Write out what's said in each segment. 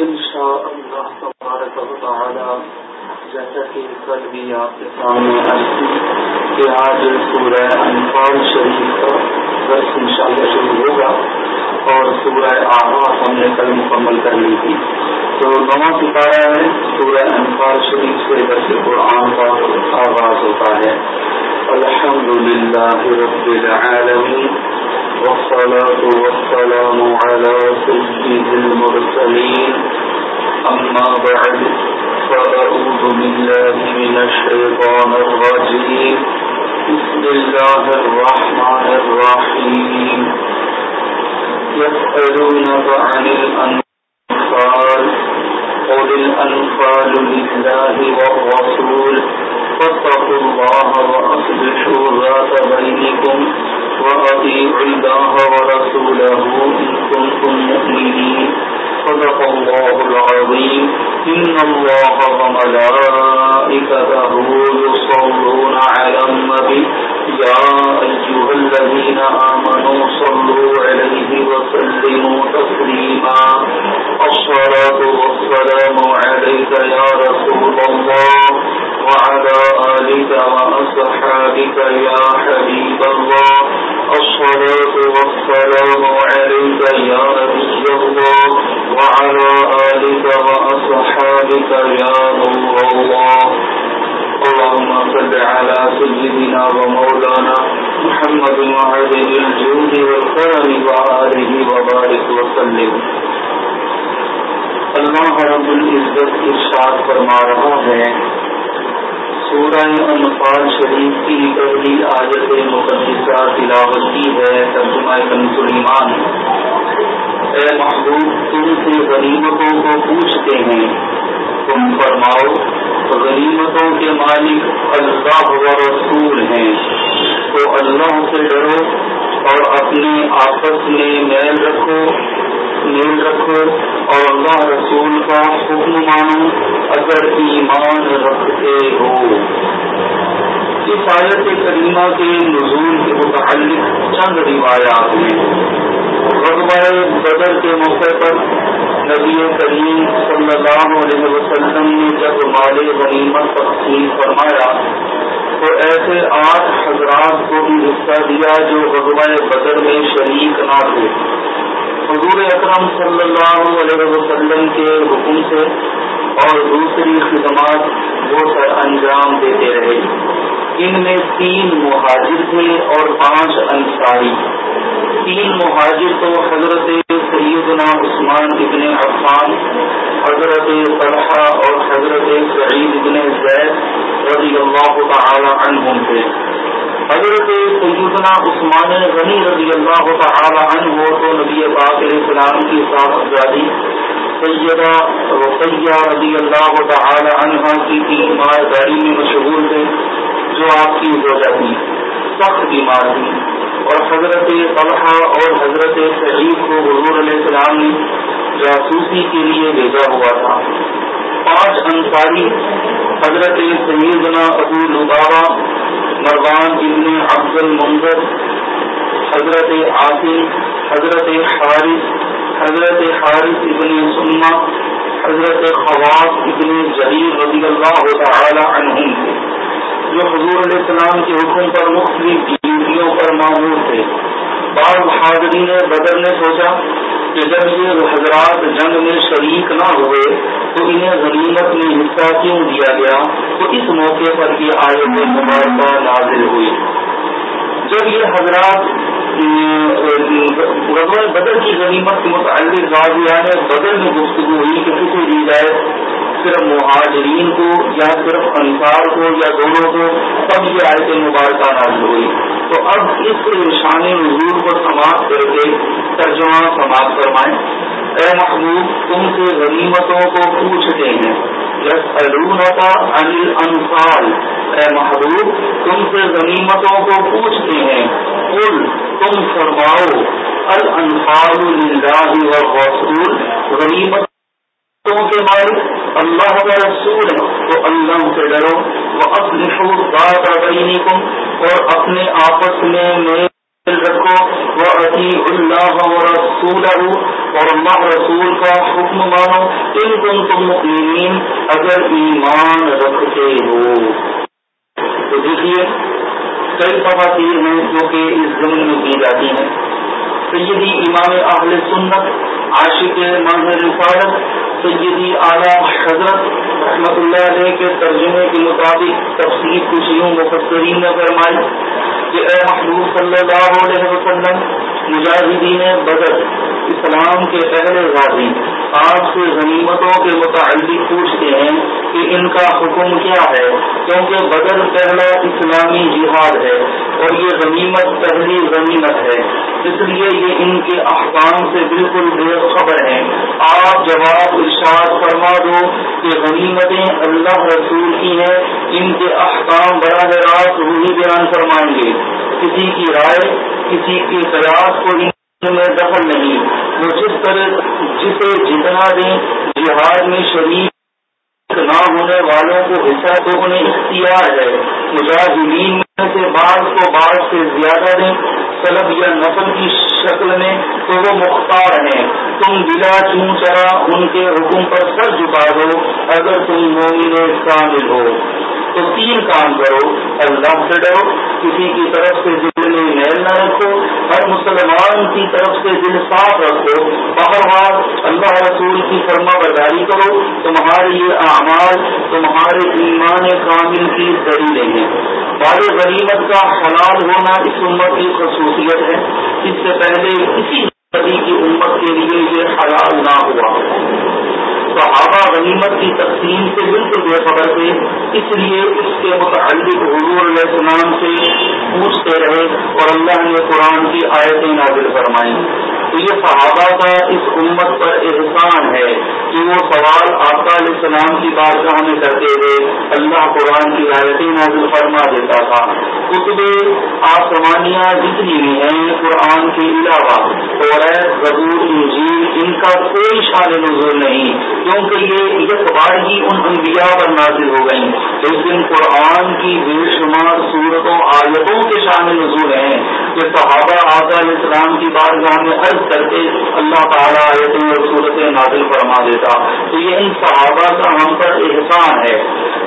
ان شاء اللہ تبارک و تعالی جیسا کہ کل بھی آپ کے سامنے آئی کہ آج سورہ انفال شریف کا درس ان شاء اللہ شروع ہوگا اور سورہ آواز ہم نے کل مکمل کر لی تھی۔ تو نواں ستارہ ہے، سورہ انفال شریف سے درس قرآن کا آغاز ہوتا ہے۔ الحمد للہ رب العالمین۔ والصلاة والسلام على سيد المرسلين. أما بعد، فأعوذ بالله من الشيطان الرجيم. بسم الله الرحمن الرحيم. يسألونك عن الأنفال، قل الأنفال لله والرسول، فاتقوا الله وأصلحوا ذات بينكم. وأطيعوا الله ورسوله إن كنتم مؤمنين. صدق الله العظيم. إن الله وملائكته يصلون على النبي. يا أيها الذين آمنوا صلوا عليه وسلموا تسليما. الصلاة والسلام عليك يا رسول الله وعلى آلك وأصحابك يا حبيب الله. الصلاة والسلام عليك يا نبي الله وعلى آلك وأصحابك يا نور الله. اللهم صل على سيدنا ومولانا محمد وعلى الجود والكرم وآله وبارك وسلم. اللہ رب العزت ارشاد فرما رہا ہے سورہ انفال شریف کی پہلی آیت مقدسہ تلاوت کی ہے، ترجمہ ایمان اے محبوب، تم سے غنیمتوں کو پوچھتے ہیں۔ تم فرماؤ، غنیمتوں کے مالک اللہ و رسول ہیں۔ تو اللہ سے ڈرو اور اپنے آپس میں میل رکھو۔ نیل رکھو اور اللہ رسول کا حکم مانو اگر ایمان رکھتے ہو۔ اس آیت کریمہ کے نزول کے متعلق چند روایات ہیں۔ رقبۂ بدر کے موقع پر نبی کریم صلی اللہ علیہ وسلم نے جب مال غنیمت تقسیم فرمایا تو ایسے آٹھ حضرات کو بھی حصہ دیا جو رقبۂ بدر میں شریک نہ تھے۔ حضور اکرم صلی اللہ علیہ وسلم کے حکم سے اور دوسری خدمات وہ سر انجام دیتے رہے۔ ان میں تین مہاجر تھے اور پانچ انصاری۔ تین مہاجر تو حضرت سیدنا عثمان ابن عفان، حضرت طلحہ اور حضرت سعید ابن زید رضی اللہ تعالی عنہم تھے۔ حضرت سیدنا عثمان غنی رضی اللہ تعالی عنہ تو نبی پاک علیہ السلام کی صاحب افزادی سیدہ رقیہ رضی اللہ تعالی عنہ کی تین مار گاڑی میں مشہور تھے، جو آپ کی ہو جاتی، سخت بیمار تھی اور حضرت طلحہ اور حضرت سعید کو حضور علیہ السلام نے جاسوسی کے لیے بھیجا ہوا تھا۔ پانچ انصاری، حضرت سیدنا ابو لبابا مروان ابن عبد المنظر حضرت عاصم، حضرت حارث حضرت حارث ابن سما حضرت خواص ابن جلیل رضی اللہ تعالی عنہم۔ تھے جو حضور علیہ السلام کے حکم پر مختلف ڈیوٹیوں پر معمور تھے۔ بعض حاضرین بدر نے سوچا کہ جب یہ حضرات جنگ میں شریک نہ ہوئے تو انہیں غنیمت میں حصہ کیوں دیا گیا؟ تو اس موقع پر یہ آئے مبارکہ نازل ہوئی۔ جب یہ حضرات بدر کی غنیمت کے متعلق غازیان بدر میں گفتگو ہوئی کہ کسی دی جائے صرف مہاجرین کو یا صرف انصار کو یا دونوں کو تب یہ آیت مبارکہ نازل ہوئی۔ تو اب اس شان نزول کو سماپت کر کے ترجمہ سماپت فرمائیں۔ اے محبوب، تم سے غنیمتوں کو پوچھتے ہیں۔ یس انل انفال اے محبوب، تم سے غنیمتوں کو پوچھتے ہیں۔ کل تم فرماؤ الانفال للہ رسول غنیمتوں کے مالک، اللہ کا رسول ہے تو اللہ سے ڈرو وہ اپنے بات اور اپنے آپس میں رکھو وہ عطی اللہ رسول اور اللہ رسول کا حکم مانو ان تم تم اگر ایمان رکھتے ہو۔ تو دیکھیے کئی تفاصیر ہیں جو کہ اس زمین میں کی جاتی ہیں۔ سیدی امام اہل سنت عاشق ماہر رسالت سیدی اعلیٰ حضرت رحمت اللہ علیہ کے ترجمے کے مطابق تفصیل خوشیوں مفسرین نے فرمائی کہ اے محبوب صلی اللہ علیہ وسلم، مجاہدین بدر، اسلام کے پہلے غازی، آپ سے غنیمتوں کے متعلق پوچھتے ہیں کہ ان کا حکم کیا ہے، کیونکہ بدر پہلا اسلامی جہاد ہے اور یہ غنیمت پہلی غنیمت ہے، اس لیے یہ ان کے احکام سے بالکل بے خبر ہیں آپ جواب ارشاد فرما دو کہ غنیمتیں اللہ رسول کی ہیں، ان کے احکام براہ راست وہی بیان فرمائیں گے۔ کسی کی رائے، کسی کے قیاس کو ان میں دخل نہیں۔ وہ جس طرح، جسے جتنا دیں، جہاد میں شریک نہ ہونے والوں کو حصہ تو انہیں اختیار ہے۔ مجاہدین میں سے بعض کو بعض سے زیادہ دیں۔ طلب یا نسل کی شکل میں تو وہ مختار ہیں۔ تم بلا چون چرا ان کے حکم پر سر جھکا دو، اگر تم مومن کامل ہو۔ تو تین کام کرو، اللہ سے ڈرو، کسی کی طرف سے دل میں میل نہ رکھو ہر مسلمان کی طرف سے دل صاف رکھو۔ بہرحال اللہ رسول کی فرما برداری کرو، تمہارے یہ اعمال، تمہارے ایمان کامل کی دلیلیں ہیں بال غریبت کا حلال ہونا اس امت کی خصوصیت ہے۔ اس سے پہلے کسی صدی کی امت کے لیے یہ حلال نہ ہوا۔ صحابہ غنیمت کی تقسیم سے بالکل بے خبر تھے، اس لیے اس کے متعلق حضور علیہ السلام سے پوچھتے رہے اور اللہ نے قرآن کی آیتیں نازل فرمائی تو یہ صحابہ کا اس امت پر احسان ہے کہ وہ سوال آقا علیہ السلام کی بارگاہ میں کرتے ہوئے اللہ قرآن کی آیتیں نازل فرما دیتا تھا۔ کتب آسمانیاں جتنی بھی ہیں، قرآن کے علاوہ اور انجیل، ان کا کوئی شان نظور نہیں۔ کیونکہ یہ یک بارگی ان انبیاء پر نازل ہو گئی لیکن قرآن کی بے شمار صورتوں، آیتوں کے شامل نظور ہیں کہ صحابہ آقا علیہ السلام کی بارگاہ میں عرض کر کے اللہ تعالیٰ آیتیں اور صورتیں نازل فرما دیتا۔ تو یہ ان صحابہ کا ہم پر احسان ہے۔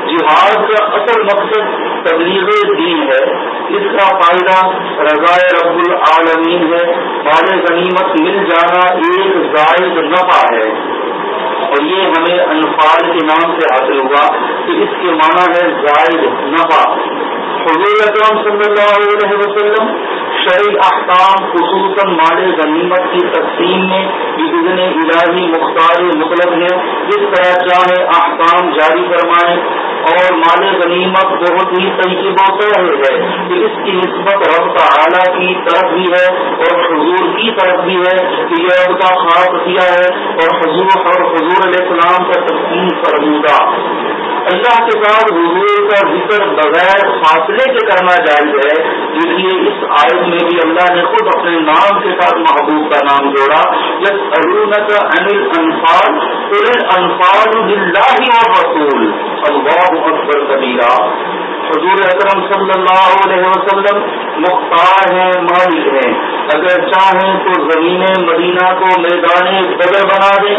جہاد کا اصل مقصد تبلیغ دین ہے۔ اس کا فائدہ رضائے رب العالمین ہے۔ بال غنیمت مل جانا ایک زائد نفع ہے۔ اور یہ ہمیں انفال کے نام سے حاصل ہوا کہ اس کے معنی ہے زائد نفع. حضور اکرم صلی اللہ علیہ وسلم شرع احکام خصوصاً مال غنیمت کی تقسیم میں بزن الہی مختار مطلب ہے، جس طرح چاہے احکام جاری فرمائیں اور مال غنیمت بہت ہی طریقے بہت ہے کہ اس کی نسبت رب تعالیٰ کی طرف بھی ہے اور حضور کی طرف بھی ہے کہ یہ رب کا خاص کیا ہے اور حضور اور حضور علیہ السلام کا تقسیم فرمودہ۔ اللہ کے ساتھ حضور کا ذکر بغیر فاصلے کے کرنا جائز ہے دیکھیے اس آئٹ میں بھی اللہ نے خود اپنے نام کے ساتھ محبوب کا نام جوڑا. جب ارونت انل انفال انفال بلّہ اور رسول اللہ اکبر کبیرہ. حضور اکرم صلی اللہ علیہ وسلم مختار ہیں، مالک ہیں۔ اگر چاہیں تو زمین مدینہ کو میدان بدر بنا دیں،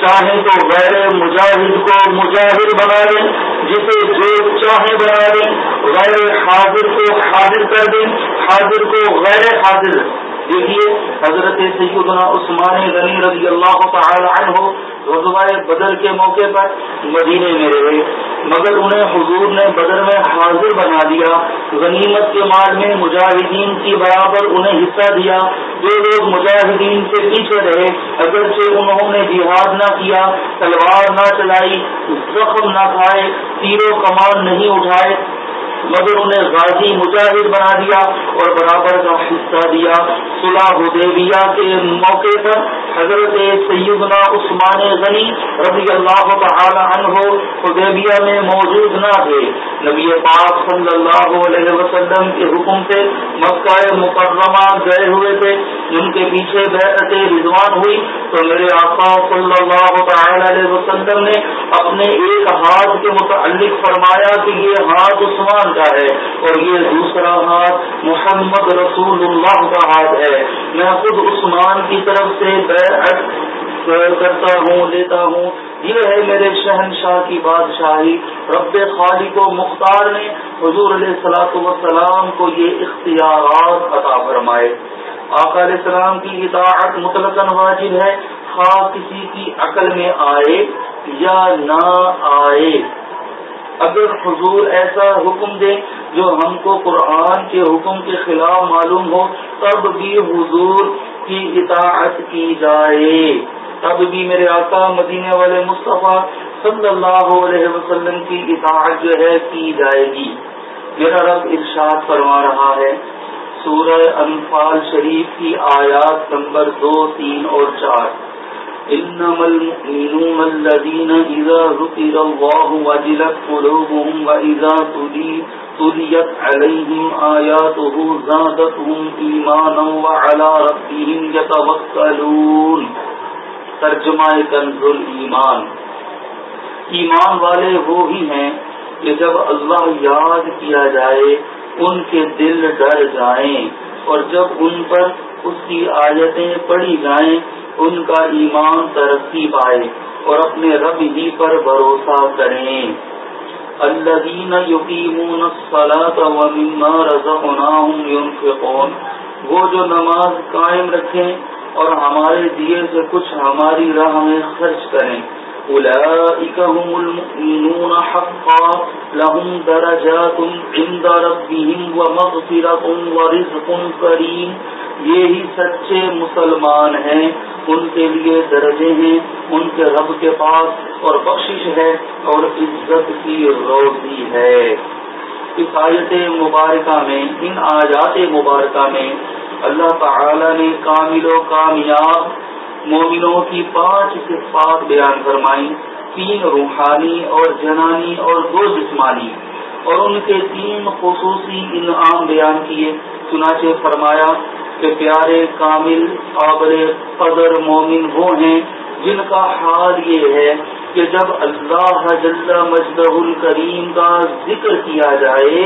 چاہیں تو غیر مجاہد کو مجاہد بنا دیں، جسے جو چاہیں بنا دیں، غیر حاضر کو حاضر کر دیں۔ حاضر کو غیر حاضر۔ دیکھیے، حضرت سیدنا عثمان غنی رضی اللہ تعالی عنہ رضوائے بدر کے موقع پر مدینے میں رہے۔ مگر انہیں حضور نے بدر میں حاضر بنا دیا۔ غنیمت کے مال میں مجاہدین کی برابر انہیں حصہ دیا۔ جو لوگ مجاہدین سے پیچھے رہے، اگرچہ انہوں نے جہاد نہ کیا، تلوار نہ چلائی، زخم نہ کھائے تیروں کمان نہیں اٹھائے مگر انہیں غازی مجاہد بنا دیا اور برابر کا حصہ دیا، صلاح حدیبیہ کے موقع پر حضرت سیدنا عثمان غنی رضی اللہ تعالی عنہ حدیبیہ میں موجود نہ تھے۔ نبی پاک صلی اللہ علیہ وسلم کے حکم سے مکہ مکرمہ گئے ہوئے تھے۔ ان کے پیچھے بیعت رضوان ہوئی۔ تو میرے آقا صلی اللہ تعالی علیہ وسلم نے اپنے ایک ہاتھ کے متعلق فرمایا کہ یہ ہاتھ عثمان کا ہے اور یہ دوسرا ہاتھ محمد رسول اللہ کا ہاتھ ہے۔ میں خود عثمان کی طرف سے بیعت کرتا ہوں، لیتا ہوں۔ یہ ہے میرے شہنشاہ کی بادشاہی۔ رب خالق و مختار نے حضور علیہ السلاۃ وسلام کو یہ اختیارات عطا فرمائے۔ آقا علیہ السلام کی اطاعت مطلق واجب ہے۔ خواہ کسی کی عقل میں آئے یا نہ آئے۔ اگر حضور ایسا حکم دے جو ہم کو قرآن کے حکم کے خلاف معلوم ہو، تب بھی حضور کی اطاعت کی جائے۔ تب بھی میرے آقا مدینے والے مصطفیٰ صلی اللہ علیہ وسلم کی اطاعت جو ہے کی جائے گی۔ میرا رب ارشاد فرما رہا ہے، سورہ انفال شریف کی آیات نمبر دو، تین اور چار۔ انما المؤمنون الذين اذا ذكر الله وجلت قلوبهم واذا تليت عليهم اياته زادتهم ايمانا وعلى ربهم يتوكلون. ترجمہ کنز ایمان. ایمان والے وہ ہی ہیں کہ جب اللہ یاد کیا جائے، ان کے دل ڈر جائیں اور جب ان پر اس کی آیتیں پڑھی جائیں ان کا ایمان ترقی پائے اور اپنے رب ہی پر بھروسہ کریں۔ الذین یقیمون الصلاة ومما رزقناهم ينفقون۔ وہ جو نماز قائم رکھیں اور ہمارے دیے سے کچھ ہماری راہ میں خرچ کریں۔ أولئك هم المؤمنون حقا، لهم درجات عند ربهم ومغفرة ورزق كريم. یہی سچے مسلمان ہیں، ان کے لیے درجے ہیں، ان کے رب کے پاس اور بخشش ہے اور عزت کی روزی ہے۔ اس آیت مبارکہ میں، ان آیات مبارکہ میں اللہ تعالی نے کامل و کامیاب مومنوں کی پانچ صفات بیان فرمائی تین روحانی اور جنانی اور دو جسمانی۔ اور ان کے تین خصوصی انعام بیان کیے۔ چنانچہ فرمایا کہ پیارے کامل قابل قدر مومن وہ ہیں جن کا حال یہ ہے کہ جب اللہ جل مجدہ الکریم کا ذکر کیا جائے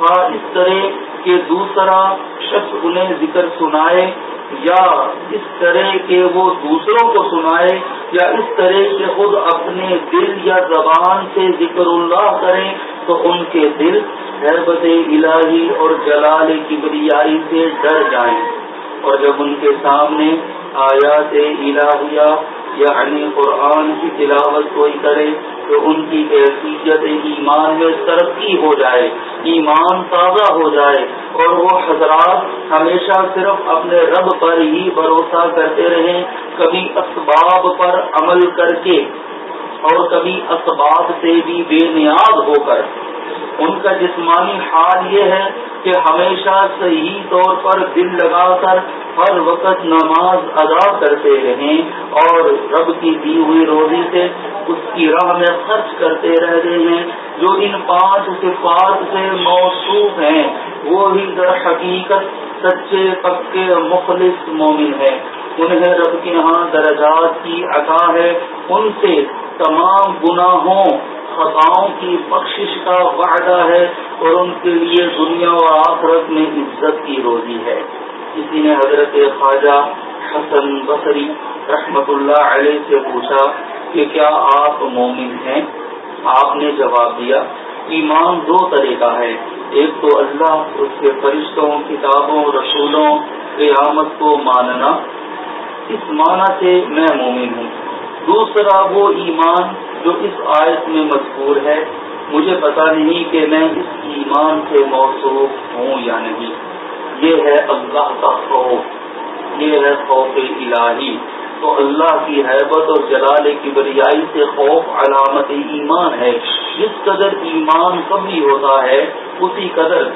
ہاں اس طرح کہ دوسرا شخص انہیں ذکر سنائے یا اس طرح کے وہ دوسروں کو سنائے یا اس طرح کے خود اپنے دل یا زبان سے ذکر اللہ کریں، تو ان کے دل حیبت الہی اور جلال کبریائی سے ڈر جائیں۔ اور جب ان کے سامنے آیات الہیہ یعنی قرآن کی تلاوت کوئی کرے تو ان کی حیثیت ایمان میں ترقی ہو جائے، ایمان تازہ ہو جائے۔ اور وہ حضرات ہمیشہ صرف اپنے رب پر ہی بھروسہ کرتے رہیں، کبھی اسباب پر عمل کر کے اور کبھی اسباب سے بھی بے نیاز ہو کر۔ ان کا جسمانی حال یہ ہے کہ ہمیشہ صحیح طور پر دل لگا کر ہر وقت نماز ادا کرتے رہیں اور رب کی دی ہوئی روزی سے اس کی راہ میں خرچ کرتے رہتے ہیں۔ جو ان پانچ صفات سے موصوف ہیں، وہ ہی در حقیقت سچے، پکے، مخلص مومن ہیں۔ انہیں رب کے یہاں درجات کی عطا ہے۔ ان سے تمام گناہوں، خطاؤں کی بخشش کا وعدہ ہے اور ان کے لیے دنیا و آخرت میں عزت کی روزی ہے۔ کسی نے حضرت خواجہ حسن بصری رحمت اللہ علیہ سے پوچھا کہ کیا آپ مومن ہیں؟ آپ نے جواب دیا، ایمان دو طرح کا ہے۔ ایک تو اللہ، اس کے فرشتوں، کتابوں، رسولوں، قیامت کو ماننا۔ اس معنی سے میں مومن ہوں۔ دوسرا وہ ایمان جو اس آیت میں مذکور ہے۔ مجھے پتا نہیں کہ میں اس ایمان سے موصوف ہوں یا نہیں۔ یہ ہے اللہ کا خوف۔ یہ ہے خوف الہی۔ تو اللہ کی حیبت اور جلال کی بریائی سے خوف علامت ایمان ہے۔ جس قدر ایمان کبھی ہوتا ہے، اسی قدر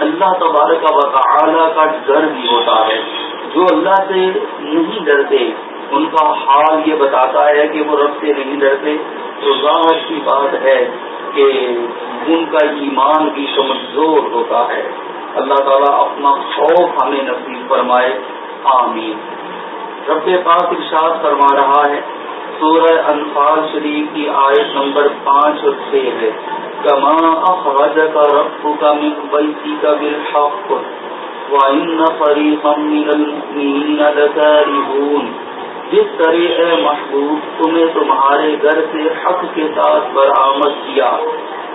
اللہ تبارک و تعالی کا ڈر بھی ہوتا ہے۔ جو اللہ سے نہیں ڈرتے ان کا حال یہ بتاتا ہے کہ وہ رب سے نہیں ڈرتے۔ تو ظاہر کی بات ہے کہ ان کا ایمان بھی کمزور ہوتا ہے۔ اللہ تعالیٰ اپنا خوف ہمیں نصیب فرمائے۔ آمین۔ رب پاک ارشاد فرما رہا ہے، سورہ انفال شریف کی آیت نمبر پانچ اور چھ ہے۔ کما اخراج کا رب کا ممبئی کا بالحق وَإِنَّ فَرِيقًا مِّنَ الْمُؤْمِنِينَ لَكَارِهُونَ جس طرح اے محبوب تمہیں تمہارے گھر سے حق کے ساتھ برآمد کیا،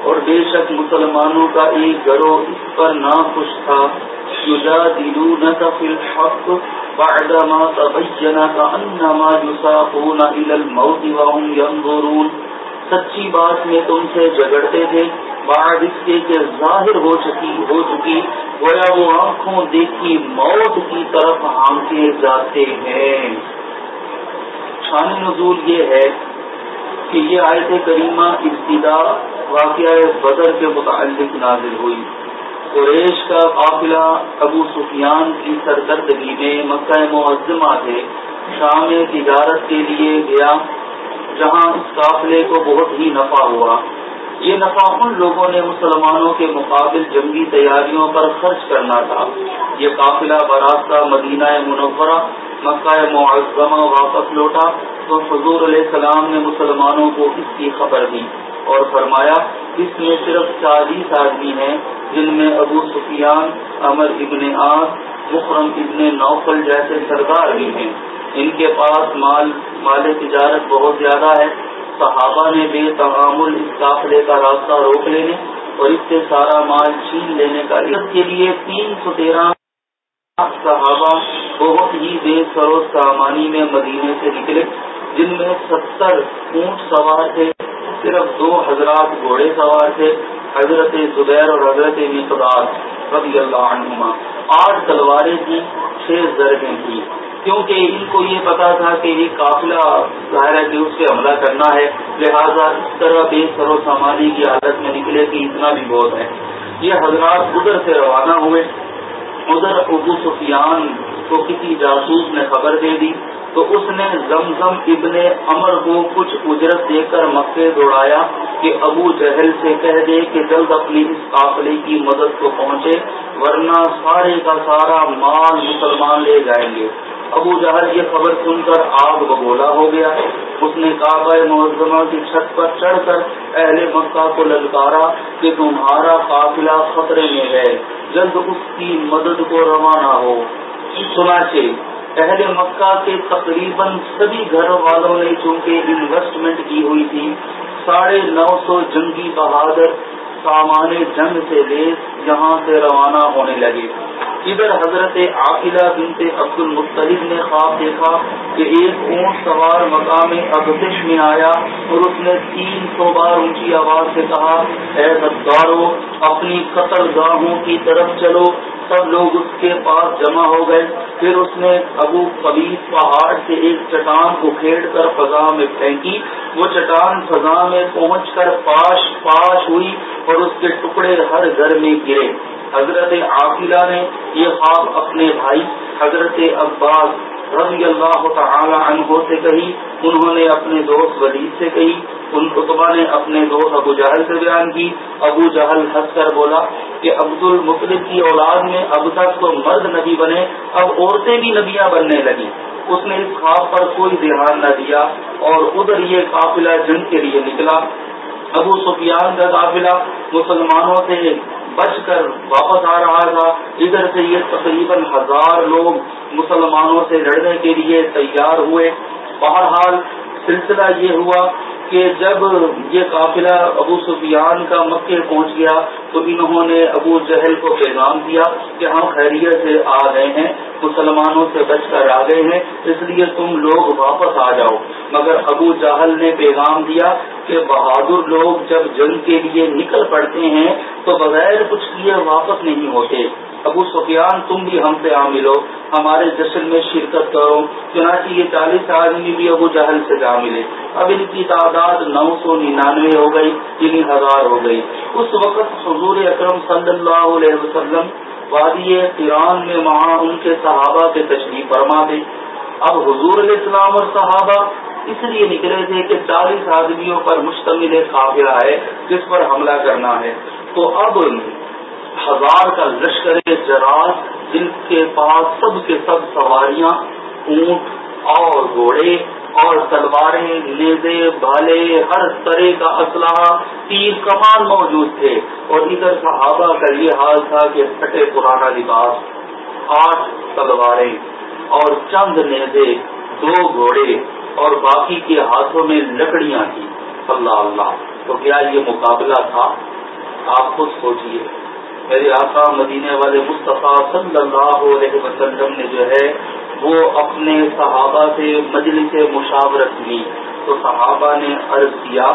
اور بے شک مسلمانوں کا ایک گروہ اس پر نہ خوش تھا الحق بعدما تبين كأنما يساقون إلى الموت وهم ينظرون سچی بات میں تم سے جگڑتے تھے، بعد اس کے کہ ظاہر ہو چکی ہو چکی، گویا وہ آنکھوں دیکھی موت کی طرف آنکھیں جاتے ہیں۔ شان نزول یہ ہے کہ یہ آیت کریمہ ابتدا واقعہ بدر کے متعلق نازل ہوئی۔ قریش کا قافلہ ابو سفیان کی سرکردگی میں مکہ معظمہ سے شام تجارت کے لیے گیا، جہاں اس قافلے کو بہت ہی نفع ہوا۔ یہ نفع ان لوگوں نے مسلمانوں کے مقابل جنگی تیاریوں پر خرچ کرنا تھا۔ یہ قافلہ براستہ مدینہ منورہ مکہ معظمہ واپس لوٹا تو حضور علیہ السلام نے مسلمانوں کو اس کی خبر دی اور فرمایا، اس میں صرف چالیس آدمی ہیں، جن میں ابو سفیان امر ابن آس مخرم ابن نوفل جیسے سردار بھی ہیں۔ ان کے پاس مال مال تجارت بہت زیادہ ہے۔ صحابہ نے بے تعامل اس قافلے کا راستہ روک لینے اور اس سے سارا مال چھین لینے کا اس کے لیے تین سو تیرہ صحابہ بہت ہی بے سروس سامانی میں مدینے سے نکلے، جن میں ستر اونٹ سوار تھے، صرف دو حضرات گھوڑے سوار تھے، حضرت زبیر اور حضرت مقدار رضی اللہ عنہما۔ آٹھ تلواریں تھیں، چھ زرگیں تھیں۔ کیونکہ ان کو یہ پتا تھا کہ یہ قافلہ ظاہر ہے کہ اس پہ حملہ کرنا ہے، لہذا اس طرح بے سرو سامانی کی حالت میں نکلے کہ اتنا بھی بہت ہے۔ یہ حضرات ادھر سے روانہ ہوئے۔ ادھر ابو سفیان کو کسی جاسوس نے خبر دے دی، تو اس نے زمزم ابن امر کو کچھ اجرت دے کر مکے دوڑایا کہ ابو جہل سے کہہ دے کہ جلد اپنی اس قافلے کی مدد کو پہنچے، ورنہ سارے کا سارا مال مسلمان لے جائیں گے۔ ابو جہل یہ خبر سن کر آگ بگولا ہو گیا۔ اس نے کعبہ معظمہ کی چھت پر چڑھ کر اہل مکہ کو للکارا کہ تمہارا قافلہ خطرے میں ہے۔ جلد اس کی مدد کو روانہ ہو۔ سنا اہل مکہ کے تقریباً سبھی گھر والوں نے چونکہ انویسٹمنٹ کی ہوئی تھی، ساڑھے نو سو جنگی بہادر سامان جنگ سے لیس یہاں سے روانہ ہونے لگے۔ ادھر حضرت عاقلہ بنت عبد المطلب نے خواب دیکھا کہ ایک اونٹ سوار مقام ابتش میں آیا اور اس نے تین سو بار اونچی آواز سے کہا، اے بدارو اپنی قتل گاہوں کی طرف چلو سب لوگ اس کے پاس جمع ہو گئے۔ پھر اس نے ابو قبیس پہاڑ سے ایک چٹان کو کھیڑ کر فضا میں پھینکی۔ وہ چٹان فضا میں پہنچ کر پاش پاش ہوئی اور اس کے ٹکڑے ہر گھر میں گرے۔ حضرت عاقلہ نے یہ خواب اپنے بھائی حضرت عباس رضی اللہ تعالی عنہ سے کہی۔ انہوں نے اپنے دوست ولید سے کہی۔ ان خطبہ نے اپنے دوست ابو جہل سے بیان کی۔ ابو جہل ہنس کر بولا کہ عبد المطلب کی اولاد میں اب تک تو مرد نبی بنے، اب عورتیں بھی نبیاں بننے لگی اس نے اس خواب پر کوئی دھیان نہ دیا اور ادھر یہ قافلہ جنگ کے لیے نکلا۔ ابو سفیان کا قافلہ مسلمانوں سے بچ کر واپس آ رہا تھا۔ ادھر سے یہ تقریباً ہزار لوگ مسلمانوں سے لڑنے کے لیے تیار ہوئے۔ بہرحال سلسلہ یہ ہوا کہ جب یہ قافلہ ابو سفیان کا مکے پہنچ گیا تو انہوں نے ابو جہل کو پیغام دیا کہ ہم خیریت سے آ گئے ہیں، مسلمانوں سے بچ کر آ گئے ہیں، اس لیے تم لوگ واپس آ جاؤ۔ مگر ابو جہل نے پیغام دیا کہ بہادر لوگ جب جنگ کے لیے نکل پڑتے ہیں تو بغیر کچھ کیے واپس نہیں ہوتے۔ ابو سفیان، تم بھی ہم سے آ ملو، ہمارے جشن میں شرکت کرو، چنانچہ یہ چالیس آدمی بھی ابو جہل سے جا ملے۔ اب ان کی تعداد نو سو ننانوے ہو گئی، تین ہزار ہو گئی۔ اس وقت حضور اکرم صلی اللہ علیہ وسلم وادی ایران میں وہاں ان کے صحابہ کے تشریف فرما دے۔ اب حضور علیہ السلام اور صحابہ اس لیے نکلے تھے کہ چالیس آدمیوں پر مشتمل قافلہ ہے، جس پر حملہ کرنا ہے۔ تو اب ہزار کا لشکر جراز جن کے پاس سب کے سب سواریاں، اونٹ اور گھوڑے اور تلواریں، نیزے، بھالے، ہر طرح کا اسلحہ، تیر کمان موجود تھے۔ اور ادھر صحابہ کا یہ حال تھا کہ پھٹے پرانا لباس، آٹھ تلواریں اور چند نیزے، دو گھوڑے اور باقی کے ہاتھوں میں لکڑیاں تھیں۔ اللہ اللہ، تو کیا یہ مقابلہ تھا؟ آپ خود سوچیے میرے آقا مدینے والے مصطفیٰ صلی اللہ علیہ وسلم نے جو ہے وہ اپنے صحابہ سے مجلس مشاورت لی تو صحابہ نے عرض کیا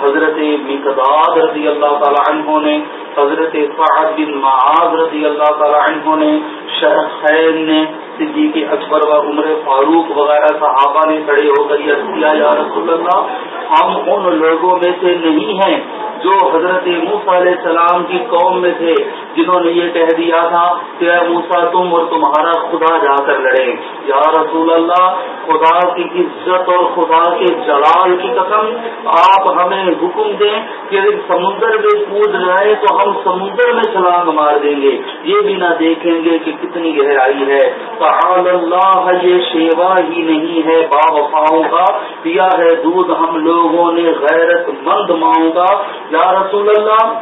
حضرت مقداد رضی اللہ تعالیٰ عنہ نے حضرت فعد بن معاذ رضی اللہ تعالیٰ عنہ نے شرخین نے صدیق اکبر و عمر فاروق وغیرہ صحابہ نے کھڑے ہو کر یہ کیا، یا رسول اللہ، ہم ان لوگوں میں سے نہیں ہیں جو حضرت موسا علیہ السلام کی قوم میں تھے، جنہوں نے یہ کہہ دیا تھا کہ اے موسا تم اور تمہارا خدا جا کر لڑے یا رسول اللہ، خدا کی عزت اور خدا کے جلال کی قسم، آپ ہمیں حکم دیں کہ سمندر میں کود جائے تو ہم سمندر میں چھلانگ مار دیں گے۔ یہ بھی نہ دیکھیں گے کہ کتنی گہرائی ہے۔ اللہ، یہ شیوا ہی نہیں ہے۔ با وفاؤں کا پیا ہے دودھ ہم لوگوں نے، غیرت مند ماؤں کا یا رسول اللہ،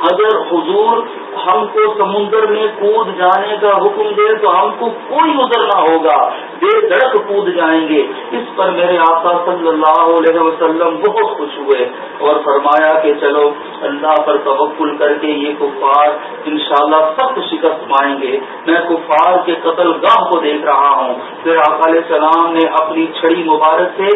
اگر حضور ہم کو سمندر میں کود جانے کا حکم دے تو ہم کو کوئی ادھر نہ ہوگا۔ بے دڑک کود جائیں گے۔ اس پر میرے آقا صلی اللہ علیہ وسلم بہت خوش ہوئے اور فرمایا کہ چلو، اللہ پر توکل کر کے یہ کفار انشاءاللہ سخت شکست پائیں گے۔ میں کفار کے قتل گاہ کو دیکھ رہا ہوں۔ پھر آقا علیہ السلام نے اپنی چھڑی مبارک سے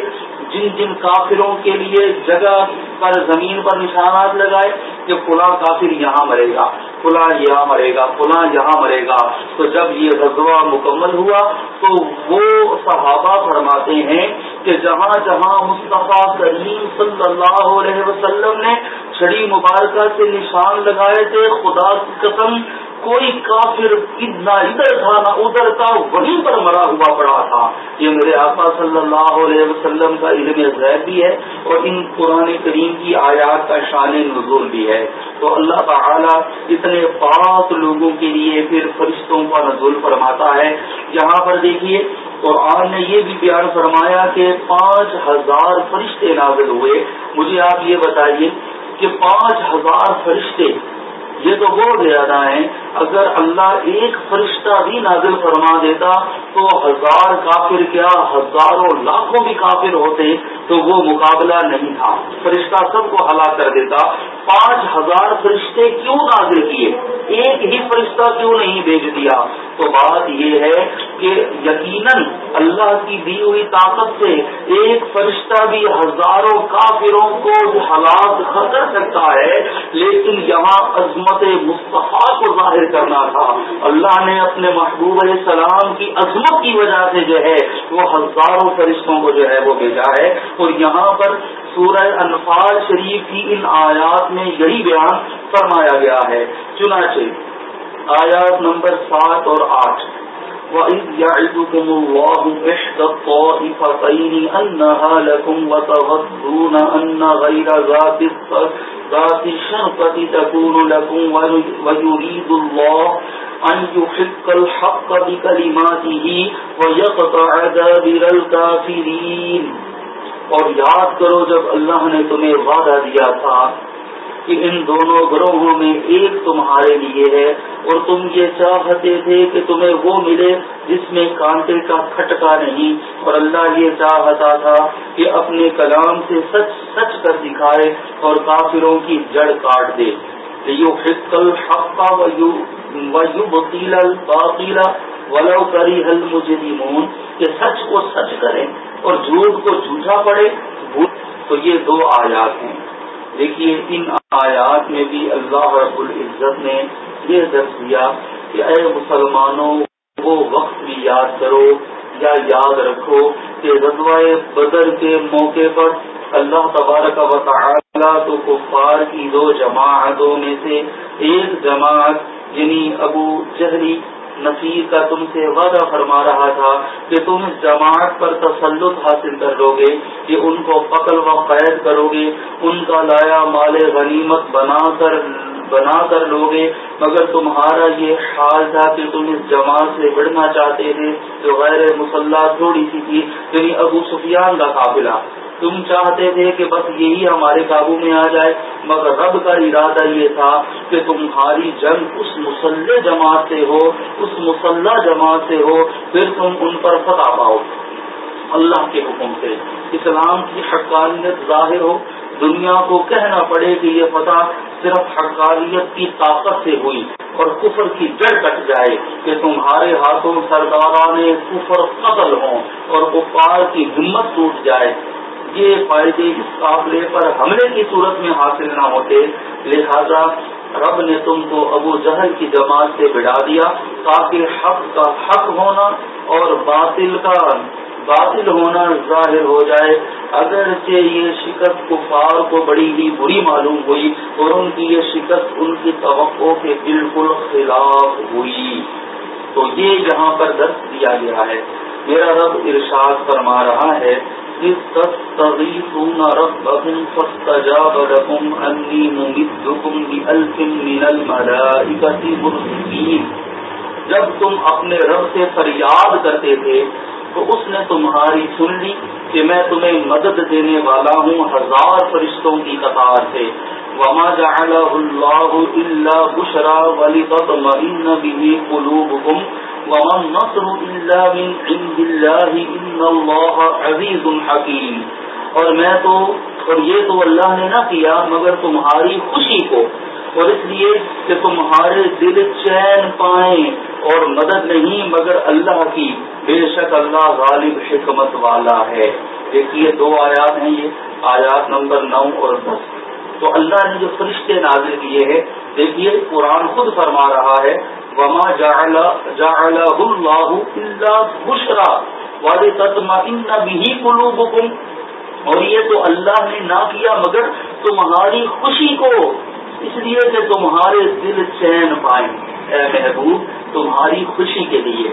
جن جن کافروں کے لیے جگہ پر زمین پر نشانات لگائے کہ فلاں کافر یہاں مرے گا، فلاں یہاں مرے گا، فلاں یہاں مرے گا۔ تو جب یہ غزوہ مکمل ہوا تو وہ صحابہ فرماتے ہیں کہ جہاں جہاں مصطفیٰ کریم صلی اللہ علیہ وسلم نے چھڑی مبارکہ سے نشان لگائے تھے، خدا کی قسم کوئی کافر نہ ادھر تھا نہ ادھر تھا، وہیں پر مرا ہوا پڑا تھا۔ یہ میرے آقا صلی اللہ علیہ وسلم کا علم غیر بھی ہے اور ان قرآن کریم کی آیات کا شان نزول بھی ہے۔ تو اللہ تعالیٰ اتنے پاک لوگوں کے لیے پھر فرشتوں کا نزول فرماتا ہے۔ یہاں پر دیکھیے، قرآن نے یہ بھی بیان فرمایا کہ پانچ ہزار فرشتے نازل ہوئے۔ مجھے آپ یہ بتائیے کہ پانچ ہزار فرشتے یہ تو بہت زیادہ ہیں اگر اللہ ایک فرشتہ بھی نازل فرما دیتا تو ہزار کافر کیا ہزاروں لاکھوں بھی کافر ہوتے تو وہ مقابلہ نہیں تھا۔ فرشتہ سب کو ہلاک کر دیتا۔ پانچ ہزار فرشتے کیوں نازل کیے؟ ایک ہی فرشتہ کیوں نہیں بھیج دیا؟ تو بات یہ ہے کہ یقیناً اللہ کی دی ہوئی طاقت سے ایک فرشتہ بھی ہزاروں کافروں کو ہلاک کر سکتا ہے، لیکن یہاں عظمت مصطفیٰ کو ظاہر کرنا تھا۔ اللہ نے اپنے محبوب علیہ السلام کی عظمت کی وجہ سے جو ہے وہ ہزاروں فرشتوں کو جو ہے وہ بھیجا ہے۔ اور یہاں پر سورہ انفال شریف کی ان آیات میں یہی بیان فرمایا گیا ہے۔ چنانچہ آیات نمبر سات اور آٹھ۔ وَإِذْ يَعِدُكُمُ اللَّهُ إِحْدَى الطَّائِفَتَيْنِ أَنَّهَا لَكُمْ وَتَغَضُّونَ أَنَّ غَيْرَ ذَاتِ الشَّرْقَةِ تَكُونُ لَكُمْ وَيُرِيدُ اللَّهُ أَن يُحِقَّ الْحَقَّ بِكَلِمَاتِهِ وَيَقْطَعَ دَابِرَ الْكَافِرِينَ۔ اور یاد کرو جب اللہ نے تمہیں وعدہ دیا تھا کہ ان دونوں گروہوں میں ایک تمہارے لیے ہے اور تم یہ چاہتے تھے کہ تمہیں وہ ملے جس میں کانٹے کا کھٹکا نہیں اور اللہ یہ چاہتا تھا کہ اپنے کلام سے سچ سچ کر دکھائے اور کافروں کی جڑ کاٹ دے۔ یو فکل حقا ویو بکیلا باقیلا ولو کری حل مجھے کہ سچ کو سچ کریں اور جھوٹ کو جھوٹا پڑے تو یہ دو آیات ہیں۔ دیکھیے ان آیات میں بھی اللہ رب العزت نے یہ درس دیا کہ اے مسلمانوں، وہ وقت بھی یاد کرو یا یاد رکھو کہ رضوائے بدر کے موقع پر اللہ تبارک و تعالی تو کفار کی دو جماعتوں میں سے ایک جماعت یعنی ابو جہری نصیر کا تم سے وعدہ فرما رہا تھا کہ تم اس جماعت پر تسلط حاصل کر لو گے کہ ان کو قتل و قید کرو گے، ان کا لایا مال غنیمت بنا کر بنا کر لو گے مگر تمہارا یہ حال تھا کہ تم اس جماعت سے بڑھنا چاہتے تھے، جو غیر مسلح تھوڑی سی تھی یعنی ابو سفیان کا قابلہ۔ تم چاہتے تھے کہ بس یہی ہمارے قابو میں آ جائے، مگر رب کا ارادہ یہ تھا کہ تمہاری جنگ اس مسلح جماعت سے ہو، اس مسلح جماعت سے ہو، پھر تم ان پر فتح پاؤ۔ اللہ کے حکم سے۔ اسلام کی حقانیت ظاہر ہو۔ دنیا کو کہنا پڑے کہ یہ پتہ صرف حقانیت کی طاقت سے ہوئی اور کفر کی جڑ کٹ جائے کہ تمہارے ہاتھوں سرداران کفر قتل ہوں اور کفار کی ہمت ٹوٹ جائے۔ یہ فائدے اس قابلے پر حملے کی صورت میں حاصل نہ ہوتے، لہذا رب نے تم کو ابو جہل کی جماعت سے بڑھا دیا تاکہ حق کا حق ہونا اور باطل کا باطل ہونا ظاہر ہو جائے۔ اگرچہ یہ شکست کفار کو بڑی ہی بری معلوم ہوئی اور ان کی یہ شکست ان کی توقع کے بالکل خلاف ہوئی۔ تو یہ یہاں پر درد دیا گیا ہے۔ میرا رب ارشاد فرما رہا ہے جب تم اپنے رب سے فریاد کرتے تھے، تو اس نے تمہاری سن لی کہ میں تمہیں مدد دینے والا ہوں ہزار فرشتوں کی قطار سے۔ وما جعله الله الا بشرا ولتطمئن به قلوبكم وما النصر الا من عند الله ان الله عزيز حكيم اور میں تو اور یہ تو اللہ نے نہ کیا، مگر تمہاری خوشی کو۔ اور اس لیے کہ تمہارے دل چین پائیں اور مدد نہیں، مگر اللہ کی۔ بے شک اللہ غالب حکمت والا ہے۔ دیکھیے، دو آیات ہیں یہ۔ آیات نمبر نو اور دس۔ تو اللہ نے جو فرشتے نازل کیے ہیں، دیکھیے، قرآن خود فرما رہا ہے۔ وما اللہ بشرا والے تتما ان بھی اور یہ تو اللہ نے نہ کیا، مگر تمہاری خوشی کو۔ اس لیے کہ تمہارے دل چین پائیں۔ اے محبوب، تمہاری خوشی کے لیے۔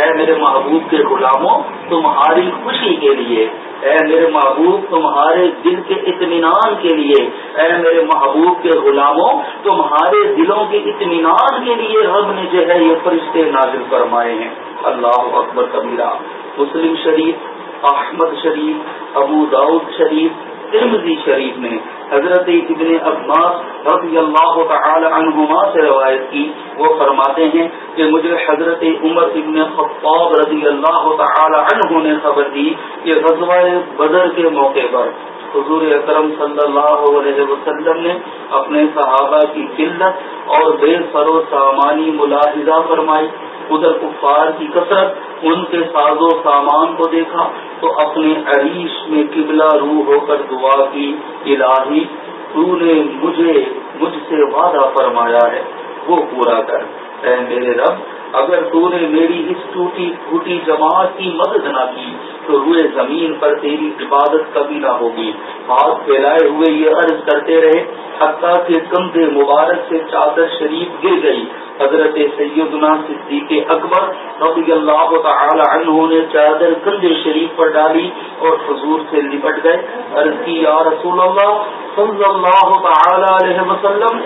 اے میرے محبوب کے غلاموں، تمہاری خوشی کے لیے۔ اے میرے محبوب، تمہارے دل کے اطمینان کے لیے، اے میرے محبوب کے غلاموں، تمہارے دلوں کے اطمینان کے لیے رب نے جو ہے یہ فرشتے نازل فرمائے ہیں۔ اللہ اکبر کبیرہ، مسلم شریف، احمد شریف، ابو داؤد شریف ترمزی شریف میں حضرت ابن عباس رضی اللہ تعالی عنہما سے روایت کی، وہ فرماتے ہیں کہ مجھے حضرت عمر ابن خطاب رضی اللہ تعالی عنہ نے خبر دی کہ غزوہ بدر کے موقع پر حضور اکرم صلی اللہ علیہ وسلم نے اپنے صحابہ کی قلت اور بے سر و سامانی ملاحظہ فرمائی۔ ادھر کفار کی کثرت، ان کے ساز و سامان کو دیکھا تو اپنے عریش میں قبلہ روح ہو کر دعا کی، الہی، تو نے مجھے، مجھ سے وعدہ فرمایا ہے، وہ پورا کر۔ اے میرے رب اگر تو نے میری اس ٹوٹی پھوٹی جماعت کی مدد نہ کی، تو روئے زمین پر تیری عبادت کبھی نہ ہوگی۔ ہاتھ پھیلائے ہوئے یہ عرض کرتے رہے، حتیٰ کے کندھے مبارک سے چادر شریف گر گئی۔ حضرت سیدنا صدیق اکبر رضی اللہ تعالی عنہ نے چادر کندھے شریف پر ڈالی اور حضور سے لپٹ گئے۔ عرض کی، یا رسول اللہ صلی اللہ تعالی علیہ وسلم،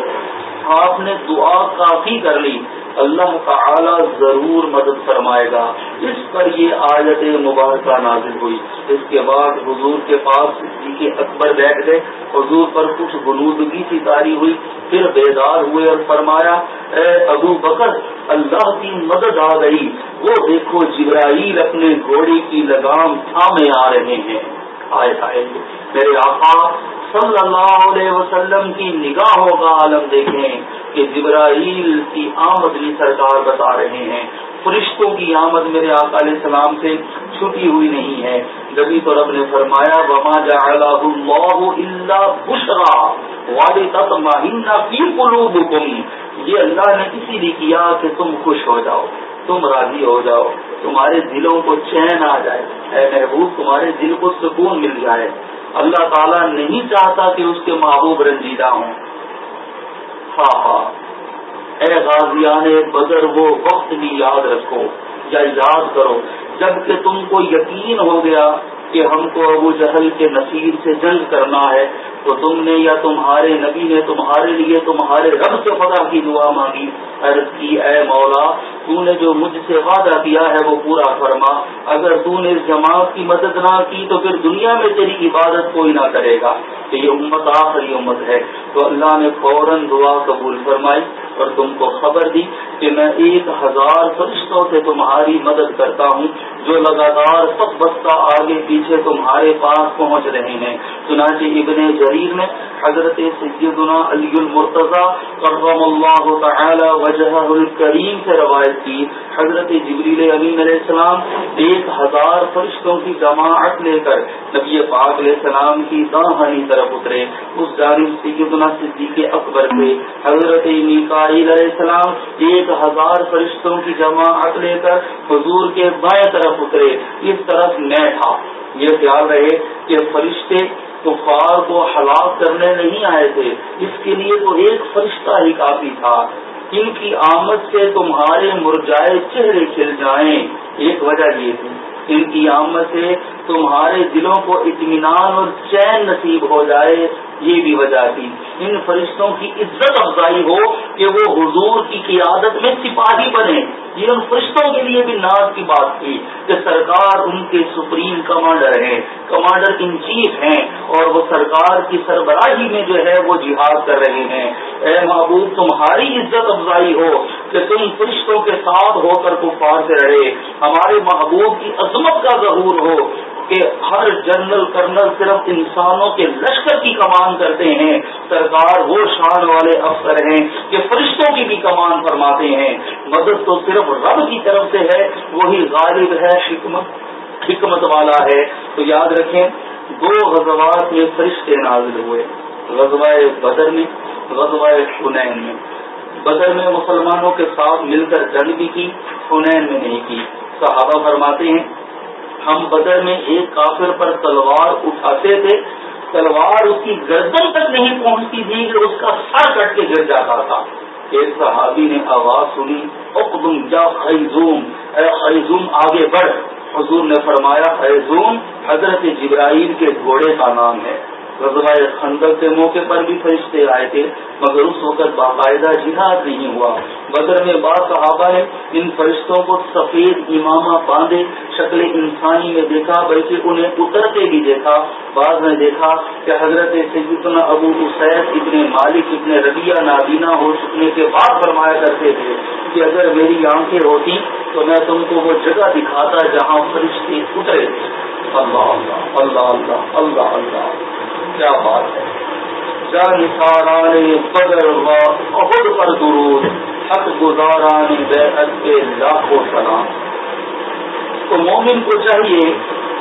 آپ نے دعا کافی کر لی۔ اللہ تعالی ضرور مدد فرمائے گا۔ اس پر یہ آیت مبارکہ نازل ہوئی۔ اس کے بعد حضور کے پاس کے اکبر بیٹھ گئے۔ حضور پر کچھ بنودگی کی تاری ہوئی۔ پھر بیدار ہوئے اور فرمایا، اے ابو بکر، اللہ کی مدد آ گئی۔ وہ دیکھو، جبرائیل اپنے گھوڑے کی لگام تھامے آ رہے ہیں۔ آئے آئے، میرے آقا صلی اللہ علیہ وسلم کی نگاہوں کا عالم دیکھیں کہ جبرائیل کی آمد بھی سرکار بتا رہے ہیں۔ فرشتوں کی آمد میرے آقا علیہ السلام سے چھٹی ہوئی نہیں ہے۔ جبھی تو رب نے فرمایا، وما اللہ اللہ بشرا کی قلوبکم یہ اللہ نے اسی لیے کیا کہ تم خوش ہو جاؤ، تم راضی ہو جاؤ، تمہارے دلوں کو چین آ جائے۔ اے محبوب، تمہارے دل کو سکون مل جائے۔ اللہ تعالیٰ نہیں چاہتا کہ اس کے محبوب رنجیدہ ہوں۔ ہاں ہاں۔ اے غازیان بدر، وہ وقت بھی یاد رکھو یا یاد کرو۔ جبکہ تم کو یقین ہو گیا کہ ہم کو ابو جہل کے نصیر سے جنگ کرنا ہے، تو تم نے یا تمہارے نبی نے تمہارے لیے تمہارے رب سے فتح کی دعا مانگی۔ عرض کی، اے مولا، تو نے جو مجھ سے وعدہ کیا ہے وہ پورا فرما۔ اگر تو نے اس جماعت کی مدد نہ کی، تو پھر دنیا میں تیری عبادت کوئی نہ کرے گا۔ کہ یہ امت آخری امت ہے۔ تو اللہ نے فوراً دعا قبول فرمائی اور تم کو خبر دی کہ میں ایک ہزار فرشتوں سے تمہاری مدد کرتا ہوں، جو لگاتار سب بستہ آگے کی پیچھے تمہارے پاس پہنچ رہے ہیں۔ چنانچہ ابن جریر نے حضرت سیدنا علی المرتضی کرم اللہ تعالی وجہ الکریم سے روایت کی۔ حضرت جبریل امین علیہ السلام ایک ہزار فرشتوں کی جماعت لے کر نبی پاک علیہ السلام کی داہنی طرف اترے۔ اس جانب سیدنا صدیق اکبر سے حضرت میکائیل علیہ السلام ایک ہزار فرشتوں کی جماعت لے کر حضور کے بائیں طرف اترے۔ اس طرف میں تھا۔ یہ خیال رہے کہ فرشتے کفار کو ہلاک کرنے نہیں آئے تھے۔ اس کے لیے تو ایک فرشتہ ہی کافی تھا۔ ان کی آمد سے تمہارے مرجائے چہرے کھل جائیں۔ ایک وجہ یہ تھی۔ ان کی آمد سے تمہارے دلوں کو اطمینان اور چین نصیب ہو جائے، یہ بھی وجہ تھی۔ ان فرشتوں کی عزت افزائی ہو کہ وہ حضور کی قیادت میں سپاہی بنے۔ یہ ان فرشتوں کے لیے بھی ناز کی بات تھی کہ سرکار ان کے سپریم کمانڈر ہیں۔ کمانڈر ان چیف ہیں اور وہ سرکار کی سربراہی میں جو ہے وہ جہاد کر رہے ہیں۔ اے محبوب تمہاری عزت افزائی ہو کہ تم فرشتوں کے ساتھ ہو کر کفار سے رہے۔ ہمارے محبوب کی عظمت کا ظہور ہو۔ کہ ہر جنرل کرنل صرف انسانوں کے لشکر کی کمان کرتے ہیں۔ سرکار وہ شان والے افسر ہیں کہ فرشتوں کی بھی کمان فرماتے ہیں۔ مدد تو صرف رب کی طرف سے ہے، وہی غالب ہے، حکمت حکمت والا ہے۔ تو یاد رکھیں، دو غزوات میں فرشتے نازل ہوئے۔ غزوہ بدر میں، غزوہ حنین میں۔ بدر میں مسلمانوں کے ساتھ مل کر جنگ بھی کی حنین میں نہیں کی۔ صحابہ فرماتے ہیں ہم بدر میں ایک کافر پر تلوار اٹھاتے تھے، تلوار اس کی گردن تک نہیں پہنچتی تھی کہ اس کا سر کٹ کے گر جاتا تھا۔ ایک صحابی نے آواز سنی اقدم جا خیزوم، اے خیزوم آگے بڑھ۔ حضور نے فرمایا، خیزوم حضرت جبرائیل کے گھوڑے کا نام ہے۔ غزوہ خندق کے موقع پر بھی فرشتے آئے تھے، مگر اس وقت باقاعدہ جہاد نہیں ہوا۔ بدر میں بعض صحابہ نے ان فرشتوں کو سفید امامہ باندھے، شکل انسانی میں دیکھا، بلکہ انہیں اترتے بھی دیکھا۔ بعض نے دیکھا کہ حضرت سیدنا ابو اسید اتنے مالک اتنے ربیہ نابینا ہو چکنے کے بعد فرمایا کرتے تھے کہ اگر میری آنکھیں ہوتی تو میں تم کو وہ جگہ دکھاتا جہاں فرشتے اترے۔ اللہ اللہ اللہ اللہ اللہ اللہ۔ کیا بات ہے؟ جان ساران بدر و عہد پر درود، حق گزاران بیعت کے لاکھوں سلام۔ تو مومن کو چاہیے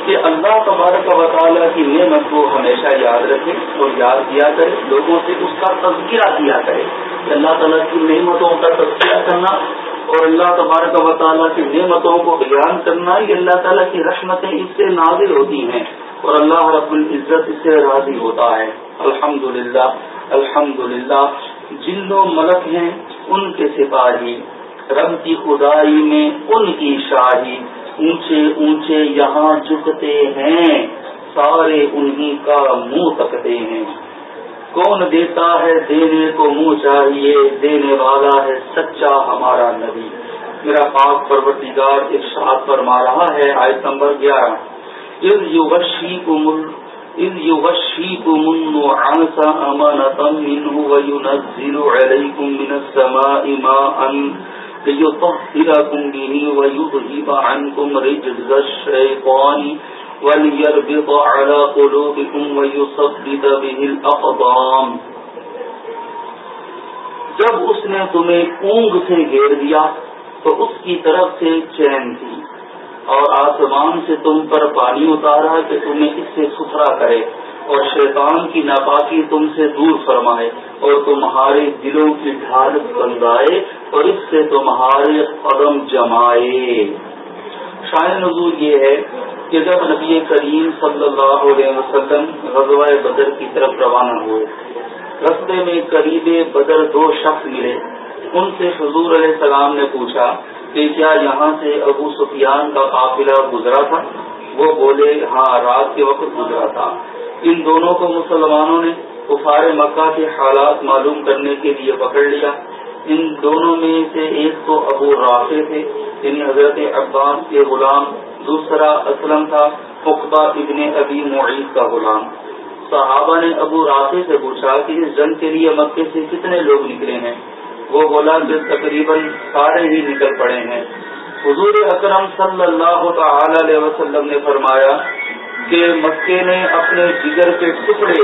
کہ اللہ تبارک و تعالیٰ کی نعمت کو ہمیشہ یاد رکھے اور یاد کیا کرے، لوگوں سے اس کا تذکرہ کیا کرے۔ کہ اللہ تعالیٰ کی نعمتوں کا تذکرہ کرنا اور اللہ تبارک و تعالیٰ کی نعمتوں کو بیان کرنا، یہ اللہ تعالیٰ کی رحمتیں اس سے نازل ہوتی ہیں۔ اور اللہ رب العزت اس سے راضی ہوتا ہے۔ الحمد للہ الحمد للہ جن و ملک ہیں، ان کے سپاہی۔ رب کی خدائی میں ان کی شاہی۔ اونچے اونچے یہاں جھکتے ہیں۔ سارے انہی کا منہ تکتے ہیں۔ کون دیتا ہے دینے کو منہ چاہیے؟ دینے والا ہے سچا ہمارا نبی۔ میرا پاک پروردگار ارشاد فرما رہا ہے آئے نمبر گیارہ۔ يغشيكم إذ يغشيكم النعاس أمانة منه وينزل عليكم من السماء ماء ليطهركم به ويذهب عنكم رجز الشيطان وليربط على قلوبكم به الأقضام جب اس نے تمہیں اونگ سے گھیر دیا تو اس کی طرف سے چین تھی اور آسمان سے تم پر پانی اتارا کہ تمہیں اس سے ستھرا کرے، اور شیطان کی ناپاکی تم سے دور فرمائے، اور تمہارے دلوں کی ڈھال بندائے، اور اس سے تمہارے قدم جمائے۔ شاید نظور یہ ہے کہ جب نبی کریم صلی اللہ علیہ وسلم غزوہ بدر کی طرف روانہ ہوئے، رستے میں قریب بدر دو شخص ملے۔ ان سے حضور علیہ السلام نے پوچھا کہ کیا یہاں سے ابو سفیان کا قافلہ گزرا تھا؟ وہ بولے ہاں رات کے وقت گزرا تھا۔ ان دونوں کو مسلمانوں نے کفار مکہ کے حالات معلوم کرنے کے لیے پکڑ لیا۔ ان دونوں میں سے ایک تو ابو رافع تھے۔ یعنی حضرت عباس کے غلام، دوسرا اسلم تھا فقبہ ابن ابی معیز کا غلام۔ صحابہ نے ابو راقی سے پوچھا کہ اس جنگ کے لیے مکے سے کتنے لوگ نکلے ہیں؟ وہ بولا کہ تقریباً سارے ہی نکل پڑے ہیں۔ حضور اکرم صلی اللہ تعالی علیہ وسلم نے فرمایا کہ مکے نے اپنے جگر کے ٹکڑے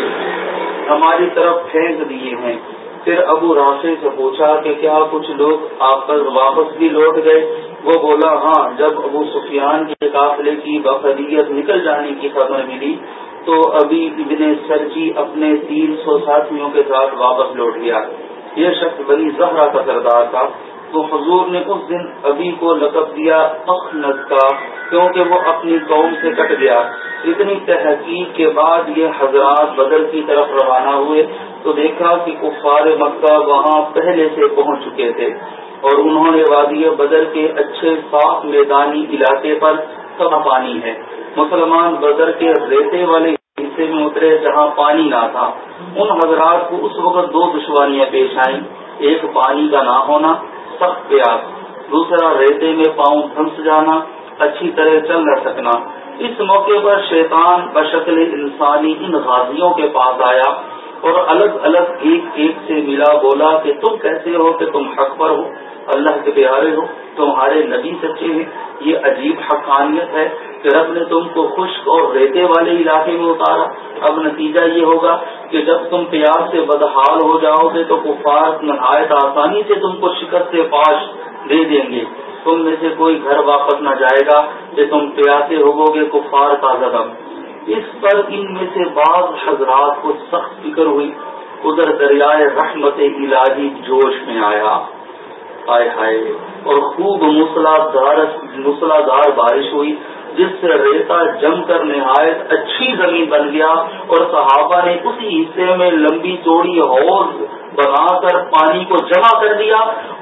ہماری طرف پھینک دیے ہیں۔ پھر ابو راشے سے پوچھا کہ کیا کچھ لوگ آپ پر واپس بھی لوٹ گئے؟ وہ بولا ہاں جب ابو سفیان کے قافلے کی بخدیت نکل جانے کی خبر ملی تو ابھی ابن سرجی اپنے تین سو ساتھیوں کے ساتھ واپس لوٹ گیا۔ یہ شخص بڑی زہرا کا سردار تھا، تو حضور نے اس دن ابھی کو لقب دیا اخنس کا، کیونکہ وہ اپنی قوم سے کٹ گیا۔ اتنی تحقیق کے بعد یہ حضرات بدر کی طرف روانہ ہوئے، تو دیکھا کہ کفار مکہ وہاں پہلے سے پہنچ چکے تھے۔ اور انہوں نے وادی بدر کے اچھے صاف میدانی علاقے پر سب پانی ہے۔ مسلمان بدر کے ریتے والے حصے میں اترے جہاں پانی نہ تھا۔ ان حضرات کو اس وقت دو دشواریاں پیش آئیں۔ ایک پانی کا نہ ہونا، سخت پیاس۔ دوسرا، ریتے میں پاؤں پھنس جانا، اچھی طرح چل نہ سکنا۔ اس موقع پر شیطان بشکل انسانی ان غازیوں کے پاس آیا اور الگ الگ ایک ایک سے ملا، بولا کہ تم کیسے ہو کہ تم حق پر ہو؟ اللہ کے پیارے ہو، تمہارے نبی سچے ہیں۔ یہ عجیب حقانیت ہے۔ کہ رب نے تم کو خشک اور ریتے والے علاقے میں اتارا۔ اب نتیجہ یہ ہوگا کہ جب تم پیار سے بدحال ہو جاؤ گے تو کفار نہایت آسانی سے تم کو شکست سے پاش دے دیں گے۔ تم میں سے کوئی گھر واپس نہ جائے گا۔ کہ تم پیاسے ہوگو گے کفار کا زدم اس پر ان میں سے بعض حضرات کو سخت فکر ہوئی۔ ادھر دریائے رحمت الہی جوش میں آیا۔ آئے ہائے۔ اور خوب مسلح دار بارش ہوئی۔ جس سے ریتا جم کر نہایت اچھی زمین بن گیا اور صحابہ نے اسی حصے میں لمبی چوڑی حوض بنا کر پانی کو جمع کر دیا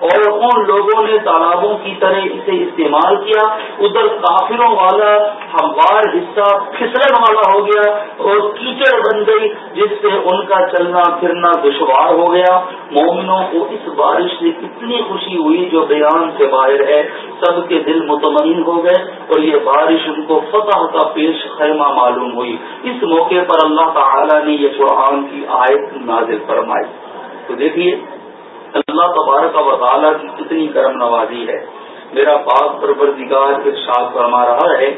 اور ان لوگوں نے تالابوں کی طرح اسے استعمال کیا۔ ادھر کافروں والا ہموار حصہ پھسلن والا ہو گیا اور کیچڑ بن گئی جس سے ان کا چلنا پھرنا دشوار ہو گیا۔ مومنوں کو اس بارش سے اتنی خوشی ہوئی جو بیان سے باہر ہے۔ سب کے دل مطمئن ہو گئے اور یہ بارش ان کو فتح کا پیش خیمہ معلوم ہوئی۔ اس موقع پر اللہ تعالی نے یہ قرآن کی آیت نازل فرمائی۔ تو دیکھیے، اللہ تبارک و تعالیٰ کی کتنی کرم نوازی ہے۔ میرا پاک پروردگار ارشاد فرما رہا ہے،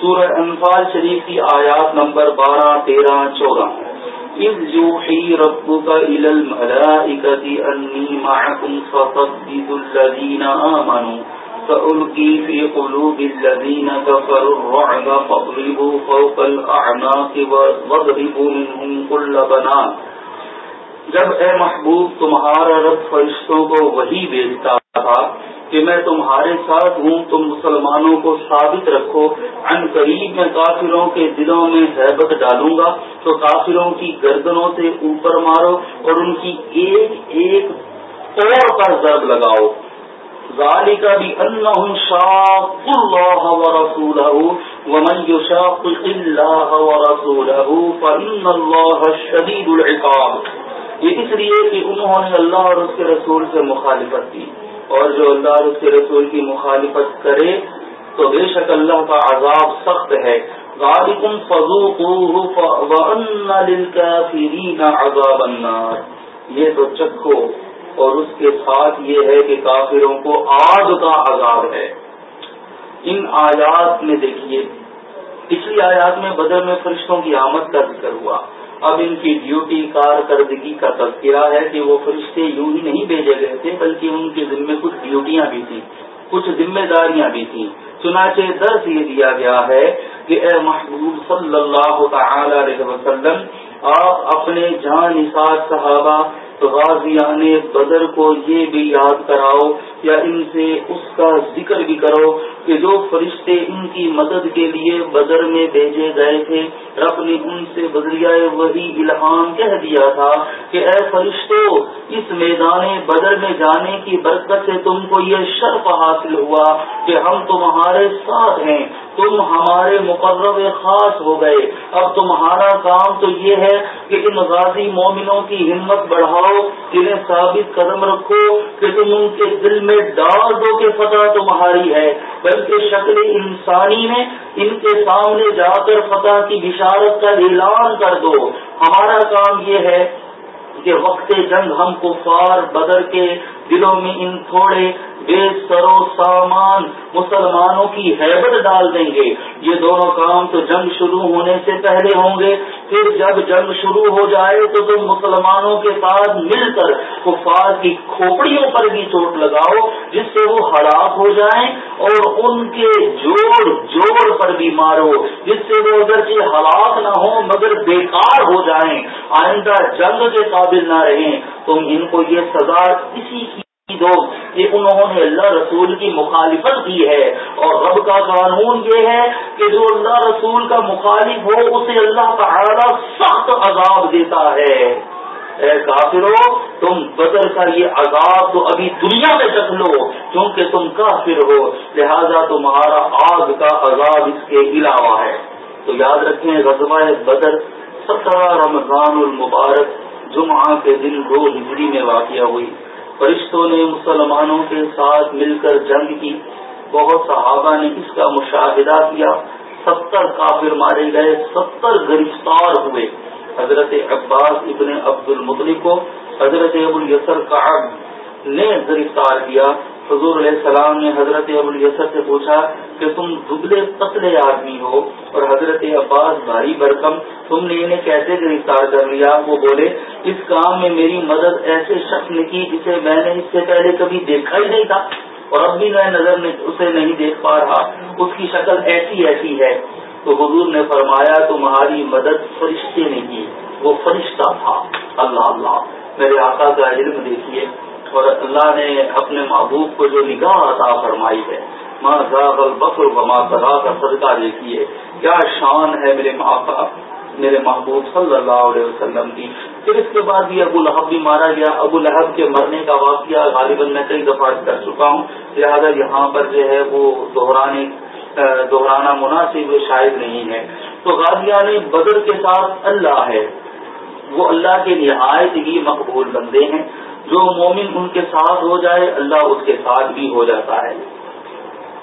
سورہ انفال شریف کی آیات نمبر بارہ، تیرہ، چودہ۔ إذ يوحي في قلوب الذين كفروا الرعب فاضربوا فوق الأعناق واضربوا منهم كل جب اے محبوب تمہارا رب فرشتوں کو وہی بھیجتا تھا کہ میں تمہارے ساتھ ہوں، تم مسلمانوں کو ثابت رکھو۔ ان قریب میں کافروں کے دلوں میں حیبت ڈالوں گا، تو کافروں کی گردنوں سے اوپر مارو اور ان کی ایک ایک طور پر ضرب لگاؤ۔ ظالی کا بھی ان شاق اللہ و رسول ومن يشاق اللہ و رسول فإن اللہ شدید العقاب۔ یہ اس لیے کہ انہوں نے اللہ اور اس کے رسول سے مخالفت کی اور جو اللہ اور اس کے رسول کی مخالفت کرے تو بے شک اللہ کا عذاب سخت ہے۔ عذاب النار۔ یہ تو چکھو اور اس کے ساتھ یہ ہے کہ کافروں کو آگ کا عذاب ہے۔ ان آیات میں دیکھیے، پچھلی آیات میں بدر میں فرشتوں کی آمد کا ذکر ہوا۔ اب ان کی ڈیوٹی کارکردگی کا تذکرہ ہے کہ وہ فرشتے یوں ہی نہیں بھیجے گئے تھے، بلکہ ان کے ذمے کچھ ڈیوٹیاں بھی تھیں، کچھ ذمہ داریاں بھی تھیں۔ چنانچہ درس یہ دیا گیا ہے کہ اے محبوب صلی اللہ تعالی علیہ وسلم، آپ اپنے جان نثار صحابہ غازیان بدر کو یہ بھی یاد کراؤ یا ان سے اس کا ذکر بھی کرو کہ جو فرشتے ان کی مدد کے لیے بدر میں بھیجے گئے تھے، رب نے ان سے بدریائے وہی الہام کہہ دیا تھا کہ اے فرشتوں اس میدان بدر میں جانے کی برکت سے تم کو یہ شرف حاصل ہوا کہ ہم تمہارے ساتھ ہیں۔ تم ہمارے مقرر خاص ہو گئے۔ اب تمہارا کام تو یہ ہے کہ ان غازی مومنوں کی ہمت بڑھاؤ انہیں ثابت قدم رکھو کہ تم ان کے دل میں ڈال دو کہ فتح تمہاری ہے۔ بلکہ شکل انسانی میں ان کے سامنے جا کر فتح کی بشارت کا اعلان کر دو۔ ہمارا کام یہ ہے کہ وقت جنگ ہم کفار، بدر کے دلوں میں ان تھوڑے بے سرو سامان مسلمانوں کی حیبت ڈال دیں گے۔ یہ دونوں کام تو جنگ شروع ہونے سے پہلے ہوں گے۔ پھر جب جنگ شروع ہو جائے تو تم مسلمانوں کے ساتھ مل کر کفار کی کھوپڑیوں پر بھی چوٹ لگاؤ، جس سے وہ ہلاک ہو جائیں اور ان کے جوڑ جوڑ پر بھی مارو، جس سے وہ اگرچہ ہلاک نہ ہو مگر بیکار ہو جائیں۔ آئندہ جنگ کے قابل نہ رہیں۔ تم ان کو یہ سزا اسی کی دو کہ انہوں نے اللہ رسول کی مخالفت کی ہے۔ اور رب کا قانون یہ ہے کہ جو اللہ رسول کا مخالف ہو، اسے اللہ تعالی سخت عذاب دیتا ہے۔ اے کافرو، تم بدر کا یہ عذاب تو ابھی دنیا میں چکھ لو کیونکہ تم کافر ہو۔ لہذا تمہارا آگ کا عذاب اس کے علاوہ ہے۔ تو یاد رکھیں غزوہ بدر، سترہ رمضان المبارک، جمعہ کے دن دو ہجری میں واقع ہوئی۔ فرشتوں نے مسلمانوں کے ساتھ مل کر جنگ کی۔ بہت صحابہ نے اس کا مشاہدہ کیا۔ ستر کافر مارے گئے، ستر گرفتار ہوئے۔ حضرت عباس ابن عبد المطلی کو حضرت ابو السر کاب نے گرفتار کیا۔ حضور علیہ السلام نے حضرت ابو السر سے پوچھا کہ تم دبلے پتلے آدمی ہو اور حضرت عباس بھاری برکم تم نے انہیں کیسے گرفتار کر لیا؟ وہ بولے، اس کام میں میری مدد ایسے شخص نے کی جسے میں نے اس سے پہلے کبھی دیکھا ہی نہیں تھا اور اب بھی میں نظر میں اسے نہیں دیکھ پا رہا۔ اس کی شکل ایسی ایسی ہے۔ تو حضور نے فرمایا، تمہاری مدد فرشتے نے کی۔ وہ فرشتہ تھا۔ اللہ اللہ۔ میرے آقا کا علم دیکھیے۔ اور اللہ نے اپنے محبوب کو جو نگاہ عطا فرمائی ہے ماں ذاق البکر وما صدا کا صدقہ دیکھیے کیا شان ہے میرے ماں میرے محبوب صلی اللہ علیہ وسلم کی۔ پھر اس کے بعد بھی ابو لہب بھی مارا گیا۔ ابو لہب کے مرنے کا واقعہ غالباً میں کئی دفعہ کر چکا ہوں۔ لہٰذا یہاں پر جو ہے وہ دہرانے دہرانا مناسب شاید نہیں ہے۔ تو غازیان بدر کے ساتھ اللہ ہے۔ وہ اللہ کے نہایت ہی مقبول بندے ہیں۔ جو مومن ان کے ساتھ ہو جائے، اللہ اس کے ساتھ بھی ہو جاتا ہے۔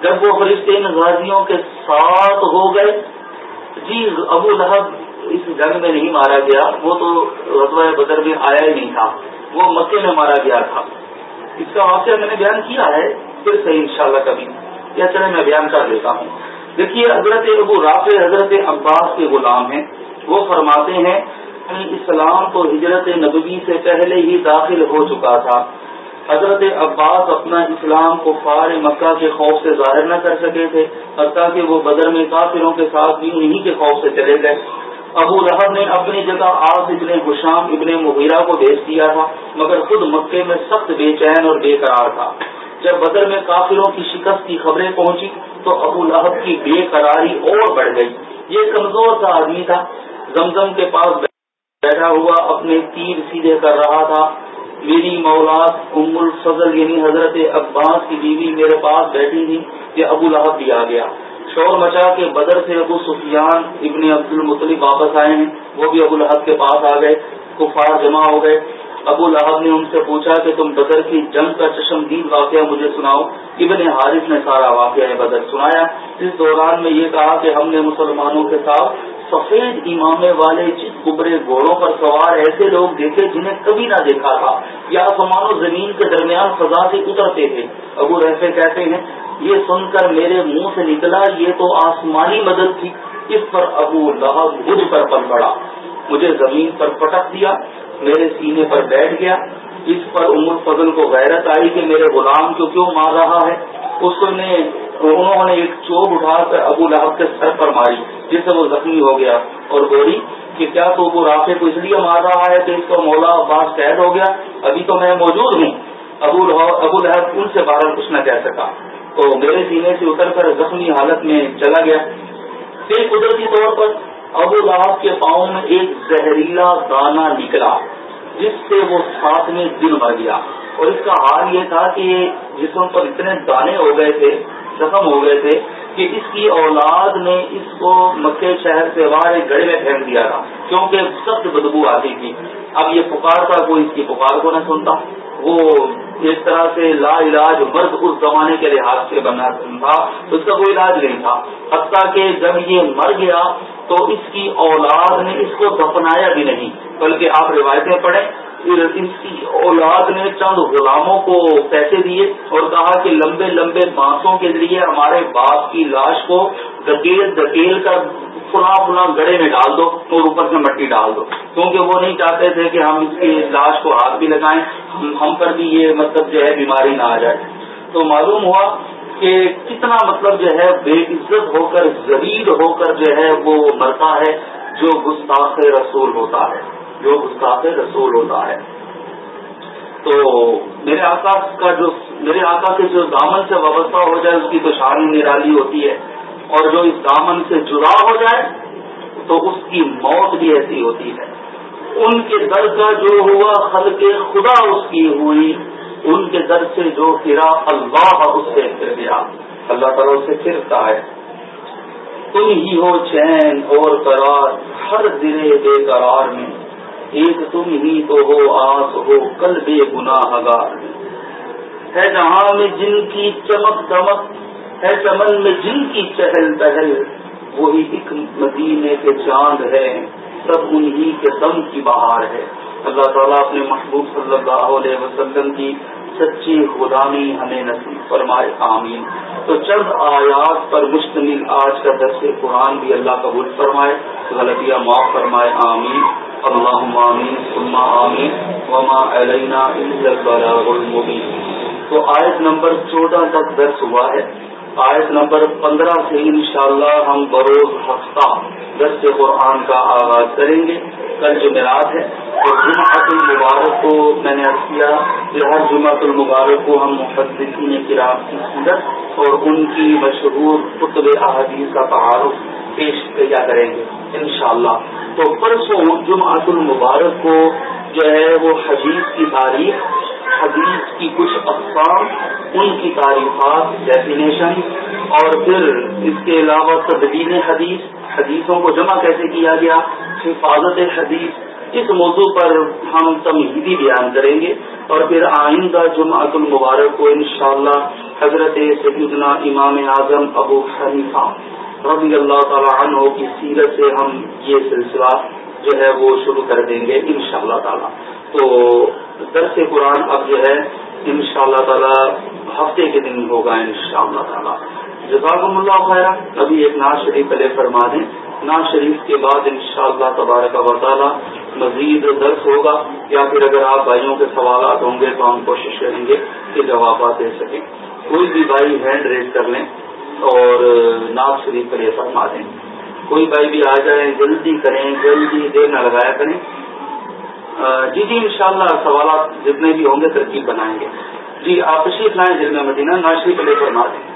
جب وہ فرشتے ان غازیوں کے ساتھ ہو گئے جی ابو لہب اس جنگ میں نہیں مارا گیا، وہ تو رتبہ بدر میں آیا ہی نہیں تھا، وہ مکے میں مارا گیا تھا۔ اس کا واقعہ میں نے بیان کیا ہے، پھر صحیح انشاءاللہ کبھی۔ یا چلے میں بیان کر دیتا ہوں۔ دیکھیے، حضرت ابو رافع، حضرت عباس کے غلام ہیں۔ وہ فرماتے ہیں اسلام تو ہجرت نبوی سے پہلے ہی داخل ہو چکا تھا۔ حضرت عباس اپنا اسلام کو فار مکہ کے خوف سے ظاہر نہ کر سکے تھے، حتیٰ کہ وہ بدر میں کافروں کے ساتھ بھی انہی کے خوف سے چلے گئے۔ ابو رحب نے اپنی جگہ آس ابن حشام ابن مغیرہ کو بھیج دیا تھا، مگر خود مکے میں سخت بے چین اور بے قرار تھا۔ جب بدر میں کافروں کی شکست کی خبریں پہنچی تو ابو لہب کی بے قراری اور بڑھ گئی۔ یہ کمزور سا آدمی تھا۔ زمزم کے پاس بیٹھا ہوا اپنے تیر سیدھے کر رہا تھا۔ میری مولاد ام الفضل یعنی حضرت عباس کی بیوی میرے پاس بیٹھی تھی کہ ابو لہب بھی آ گیا۔ شور مچا کے بدر سے ابو سفیان ابن عبد المطلب واپس آئے ہیں۔ وہ بھی ابو لہب کے پاس آ گئے۔ کفار جمع ہو گئے۔ ابو لہب نے ان سے پوچھا کہ تم بدر کی جنگ کا چشمدید واقعہ مجھے سناؤ۔ ابن حارث نے سارا واقعہ بدر سنایا۔ اس دوران میں یہ کہا کہ ہم نے مسلمانوں کے ساتھ سفید امامے والے چت کبرے گھوڑوں پر سوار ایسے لوگ دیکھے جنہیں کبھی نہ دیکھا تھا۔ یا آسمان و زمین کے درمیان فضا سے اترتے تھے۔ ابو رحفے کہتے ہیں، یہ سن کر میرے منہ سے نکلا، یہ تو آسمانی مدد تھی۔ اس پر ابو لہب مجھ پر پل پڑا۔ مجھے زمین پر پٹک دیا، میرے سینے پر بیٹھ گیا۔ اس پر عمر فضل کو غیرت آئی کہ میرے غلام کو کیوں مار رہا ہے۔ اس نے، انہوں نے ایک چوب اٹھا کر ابو لہب کے سر پر ماری۔ جس سے وہ زخمی ہو گیا اور بولی کہ کیا تو وہ رافے کو اس لیے مار رہا ہے کہ اس کا مولا عباس قید ہو گیا؟ ابھی تو میں موجود ہوں۔ ابو ابو لہب ان سے باہر کچھ نہ کہہ سکا۔ تو میرے سینے سے اتر کر زخمی حالت میں چلا گیا۔ پھر قدرتی طور پر ابو لہب کے پاؤں میں ایک زہریلا دانہ نکلا، جس سے وہ ساتھ میں دن مر گیا۔ اور اس کا حال یہ تھا کہ جسم پر اتنے دانے ہو گئے تھے زخم ہو گئے تھے کہ اس کی اولاد نے اس کو مکے شہر سے باہر ایک گڑے میں پھینک دیا تھا، کیونکہ سخت بدبو آتی تھی۔ اب یہ پکارتا کوئی اس کی پکار کو نہ سنتا۔ وہ اس طرح سے لا علاج مرد اس زمانے کے لحاظ سے بنا تھا، اس کا کوئی علاج نہیں تھا۔ حتیٰ کہ جب یہ مر گیا تو اس کی اولاد نے اس کو دفنایا بھی نہیں۔ بلکہ آپ روایتیں پڑھیں، اس کی اولاد نے چند غلاموں کو پیسے دیے اور کہا کہ لمبے لمبے بانسوں کے ذریعے ہمارے باپ کی لاش کو دکیل دکیل کر فلاں فلاں گڑے میں ڈال دو اور اوپر سے مٹی ڈال دو۔ کیونکہ وہ نہیں چاہتے تھے کہ ہم اس کی لاش کو ہاتھ بھی لگائیں، ہم پر بھی یہ مطلب جو ہے بیماری نہ آ جائے۔ تو معلوم ہوا کہ کتنا مطلب جو ہے بے عزت ہو کر زبید ہو کر جو ہے وہ مرتا ہے، جو گستاخ رسول ہوتا ہے۔ جو گستاخ رسول ہوتا ہے۔ تو میرے آقا کا جو میرے آقا کے جو دامن سے وابستہ ہو جائے، اس کی تو شان نرالی ہوتی ہے۔ اور جو اس دامن سے جدا ہو جائے، تو اس کی موت بھی ایسی ہوتی ہے۔ ان کے در کا جو ہوا خلق خدا اس کی ہوئی، ان کے در سے جو پھرا اللہ اس سے پھر گیا اللہ تعالیٰ سے پھرتا ہے۔ تم ہی ہو چین اور قرار، ہر دلے بے قرار میں۔ ایک تم ہی تو ہو، آس ہو کل بے گناہ گار ہے جہاں میں جن کی چمک دمک، ہے چمن میں جن کی چہل پہل، وہی ایک مدینے کے چاند ہے سب انہی کے دم کی بہار ہے اللہ تعالیٰ اپنے محبوب صلی اللہ علیہ وسلم کی سچی غلامی ہمیں نصیب فرمائے، آمین۔ تو چند آیات پر مشتمل آج کا درس قرآن بھی اللہ قبول فرمائے، غلطیاں معاف فرمائے، آمین۔ اللہ آمین آمین۔ وما علینا المبین۔ تو آیت نمبر چودہ تک درس ہوا ہے۔ آیت نمبر پندرہ سے انشاءاللہ ہم بروز ہفتہ دس قرآن کا آغاز کریں گے۔ کل جمعرات ہے۔ جمعۃ المبارک کو میں نے عرض کیا کہ ہر جمعۃ المبارک کو ہم محدثین کرام کی سیرت اور ان کی مشہور قطب احادیث کا تعارف پیش کیا کریں گے انشاءاللہ۔ تو پرسوں جمعۃ المبارک کو جو ہے وہ حدیث کی تاریخ، حدیث کی کچھ اقسام، ان کی تعریفات ڈیفینیشن اور پھر اس کے علاوہ تدبین حدیث، حدیثوں کو جمع کیسے کیا گیا؟ حفاظت حدیث اس موضوع پر ہم تمہیدی بیان کریں گے اور پھر آئندہ جمعۃ المبارک کو انشاءاللہ حضرت سیدنا امام اعظم ابو حنیفہ رضی اللہ تعالی عنہ کی سیرت سے ہم یہ سلسلہ جو ہے وہ شروع کر دیں گے انشاءاللہ تعالی۔ تو درس قرآن اب جو ہے ان شاء اللہ تعالیٰ ہفتے کے دن ہوگا ان شاء اللہ تعالیٰ۔ جزاکم اللہ خیر ابھی ایک ناز شریف پہلے فرما دیں ناز شریف کے بعد ان شاء اللہ تبارک و تعالیٰ مزید درس ہوگا۔ یا پھر اگر آپ بھائیوں کے سوالات ہوں گے تو ہم کوشش کریں گے کہ جوابات دے سکیں۔ کوئی بھی بھائی ہینڈ ریز کر لیں اور ناز شریف پہلے فرما دیں۔ کوئی بھائی بھی آ جائیں جلدی کریں، جلدی دیر نہ لگایا کریں۔ جی جی انشاءاللہ سوالات جتنے بھی ہوں گے ترکیب بنائیں گے۔ جی آپ تشریف لائیں جلد میں مدینہ ناشری پلے فرما دیں۔